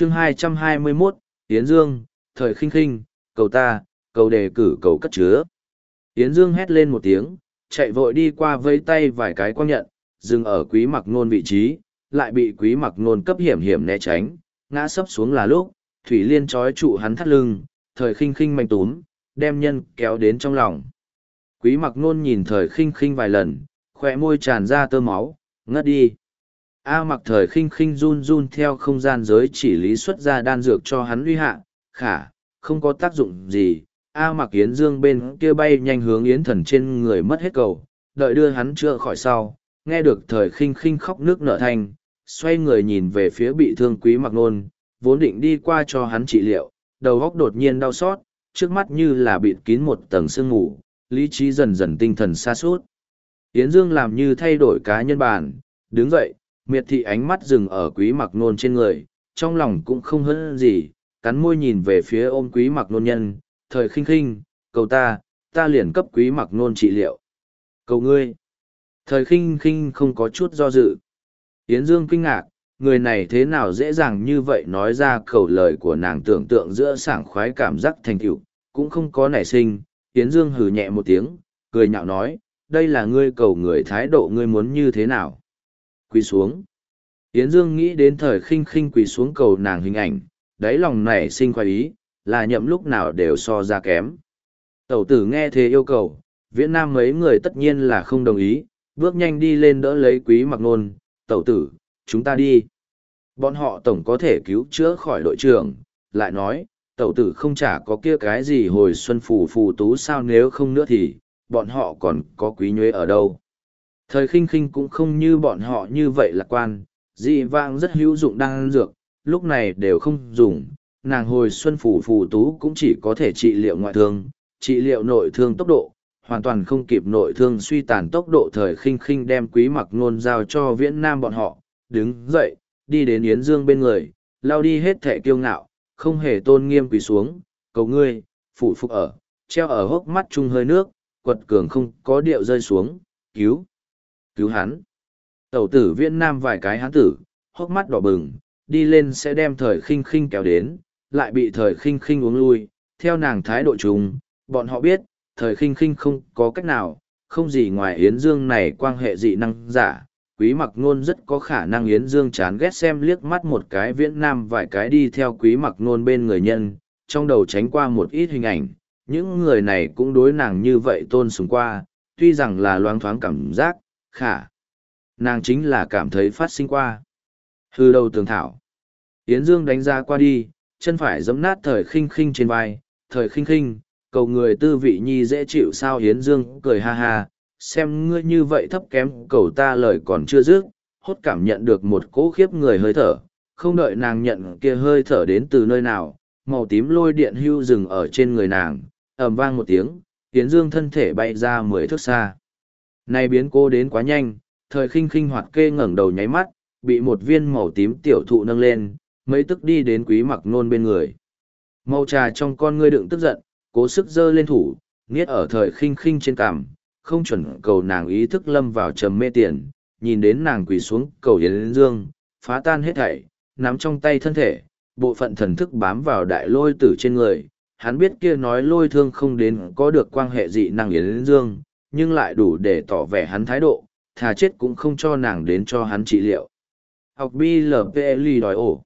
chương 221, Yến Dương, thời khinh khinh, cầu ta, cầu đề cử cầu cất chứa. Yến Dương hét lên một tiếng, chạy vội đi qua vây tay vài cái quang nhận, dừng ở quý mặc nôn vị trí, lại bị quý mặc nôn cấp hiểm hiểm né tránh, ngã sấp xuống là lúc, Thủy Liên trói trụ hắn thắt lưng, thời khinh khinh mạnh túm, đem nhân kéo đến trong lòng. Quý mặc nôn nhìn thời khinh khinh vài lần, khỏe môi tràn ra tơ máu, ngất đi. A mặc thời khinh khinh run run theo không gian giới chỉ lý xuất ra đan dược cho hắn uy hạ, khả, không có tác dụng gì. A mặc Yến Dương bên kia bay nhanh hướng Yến thần trên người mất hết cầu, đợi đưa hắn chữa khỏi sau, nghe được thời khinh khinh khóc nước nở thanh, xoay người nhìn về phía bị thương quý mặc nôn, vốn định đi qua cho hắn trị liệu, đầu góc đột nhiên đau xót, trước mắt như là bịt kín một tầng sương ngủ, lý trí dần dần tinh thần xa suốt. Yến Dương làm như thay đổi cá nhân bản, đứng dậy, miệt thị ánh mắt dừng ở quý mặc nôn trên người, trong lòng cũng không hơn gì, cắn môi nhìn về phía ôm quý mặc nôn nhân, thời khinh khinh, cầu ta, ta liền cấp quý mặc nôn trị liệu. Cầu ngươi. Thời khinh khinh không có chút do dự. Yến Dương kinh ngạc, người này thế nào dễ dàng như vậy nói ra khẩu lời của nàng tưởng tượng giữa sảng khoái cảm giác thành tựu cũng không có nảy sinh. Yến Dương hừ nhẹ một tiếng, cười nhạo nói, đây là ngươi cầu người thái độ ngươi muốn như thế nào quỳ xuống. Yến dương nghĩ đến thời khinh khinh quỳ xuống cầu nàng hình ảnh, đáy lòng này sinh khoái ý, là nhậm lúc nào đều so ra kém. Tẩu tử nghe thế yêu cầu, viễn nam mấy người tất nhiên là không đồng ý, bước nhanh đi lên đỡ lấy quý mặc nôn, tẩu tử, chúng ta đi. Bọn họ tổng có thể cứu chữa khỏi đội trưởng, lại nói, tẩu tử không chả có kia cái gì hồi xuân phù phù tú sao, nếu không nữa thì, bọn họ còn có quý nhuế ở đâu. Thời khinh khinh cũng không như bọn họ như vậy lạc quan, dị vãng rất hữu dụng đang dược, lúc này đều không dùng, nàng hồi xuân phủ phù tú cũng chỉ có thể trị liệu ngoại thương, trị liệu nội thương tốc độ, hoàn toàn không kịp nội thương suy tàn tốc độ thời khinh khinh đem quý mặc nôn giao cho viễn nam bọn họ, đứng dậy, đi đến Yến Dương bên người, lao đi hết thẻ kiêu ngạo, không hề tôn nghiêm quỳ xuống, cầu ngươi, phủ phục ở, treo ở hốc mắt chung hơi nước, quật cường không có điệu rơi xuống, cứu, cứu hắn. Tẩu tử viễn nam vài cái hắn tử, hốc mắt đỏ bừng, đi lên sẽ đem thời khinh khinh kéo đến, lại bị thời khinh khinh uống lui, theo nàng thái độ chung, bọn họ biết, thời khinh khinh không có cách nào, không gì ngoài Yến Dương này quan hệ dị năng giả. Quý mặc ngôn rất có khả năng Yến Dương chán ghét xem liếc mắt một cái viễn nam vài cái đi theo quý mặc ngôn bên người nhân, trong đầu tránh qua một ít hình ảnh, những người này cũng đối nàng như vậy tôn sùng qua, tuy rằng là loáng thoáng cảm giác, khả. Nàng chính là cảm thấy phát sinh qua. Hư đầu tường thảo. Yến Dương đánh ra qua đi, chân phải giẫm nát thời khinh khinh trên vai, thời khinh khinh, cầu người tư vị nhi dễ chịu sao Yến Dương cười ha ha, xem ngươi như vậy thấp kém cầu ta lời còn chưa dứt, hốt cảm nhận được một cỗ khiếp người hơi thở, không đợi nàng nhận kia hơi thở đến từ nơi nào, màu tím lôi điện hưu rừng ở trên người nàng, ầm vang một tiếng, Yến Dương thân thể bay ra mười thước xa. Này biến cô đến quá nhanh, thời khinh khinh hoạt kê ngẩng đầu nháy mắt, bị một viên màu tím tiểu thụ nâng lên, mấy tức đi đến quý mặc nôn bên người. Màu trà trong con ngươi đựng tức giận, cố sức dơ lên thủ, nghiết ở thời khinh khinh trên cằm, không chuẩn cầu nàng ý thức lâm vào trầm mê tiền, nhìn đến nàng quỳ xuống cầu Yến Dương, phá tan hết thảy, nắm trong tay thân thể, bộ phận thần thức bám vào đại lôi tử trên người, hắn biết kia nói lôi thương không đến có được quan hệ dị năng yến dương, nhưng lại đủ để tỏ vẻ hắn thái độ, thà chết cũng không cho nàng đến cho hắn trị liệu. Học BLPLI đòi ổ.